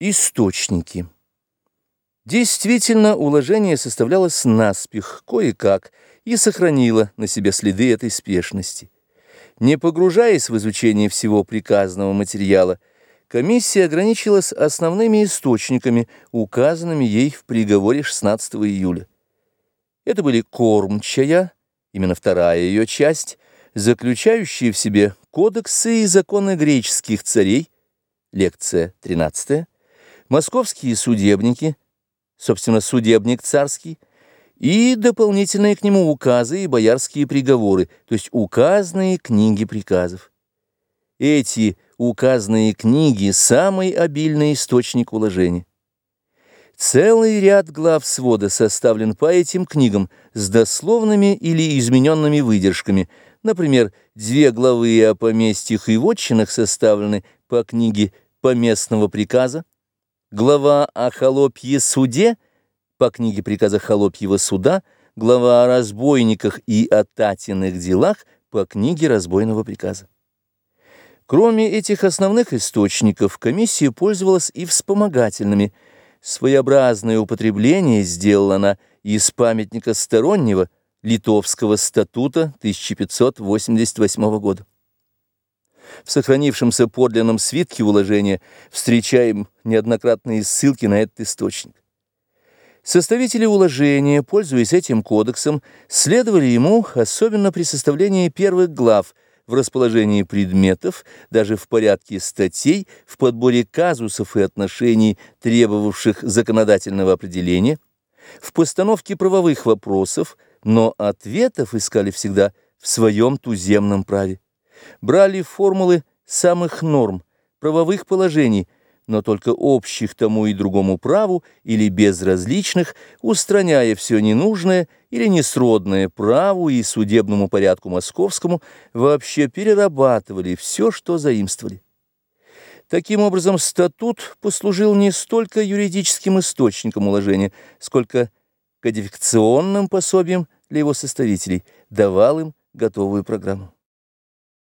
Источники. Действительно, уложение составлялось наспех, кое-как, и сохранило на себе следы этой спешности. Не погружаясь в изучение всего приказанного материала, комиссия ограничилась основными источниками, указанными ей в приговоре 16 июля. Это были кормчая, именно вторая ее часть, заключающие в себе кодексы и законы греческих царей, лекция 13 московские судебники, собственно, судебник царский, и дополнительные к нему указы и боярские приговоры, то есть указные книги приказов. Эти указные книги – самый обильный источник уложения. Целый ряд глав свода составлен по этим книгам с дословными или измененными выдержками. Например, две главы о поместьях и вотчинах составлены по книге «Поместного приказа», глава о холопье суде по книге приказа холопьего суда, глава о разбойниках и о татиных делах по книге разбойного приказа. Кроме этих основных источников, комиссия пользовалась и вспомогательными. Своеобразное употребление сделала она из памятника стороннего Литовского статута 1588 года. В сохранившемся подлинном свитке уложения встречаем неоднократные ссылки на этот источник. Составители уложения, пользуясь этим кодексом, следовали ему, особенно при составлении первых глав, в расположении предметов, даже в порядке статей, в подборе казусов и отношений, требовавших законодательного определения, в постановке правовых вопросов, но ответов искали всегда в своем туземном праве брали формулы самых норм, правовых положений, но только общих тому и другому праву или безразличных, устраняя все ненужное или несродное праву и судебному порядку московскому, вообще перерабатывали все, что заимствовали. Таким образом, статут послужил не столько юридическим источником уложения, сколько кодификационным пособием для его составителей, давал им готовую программу.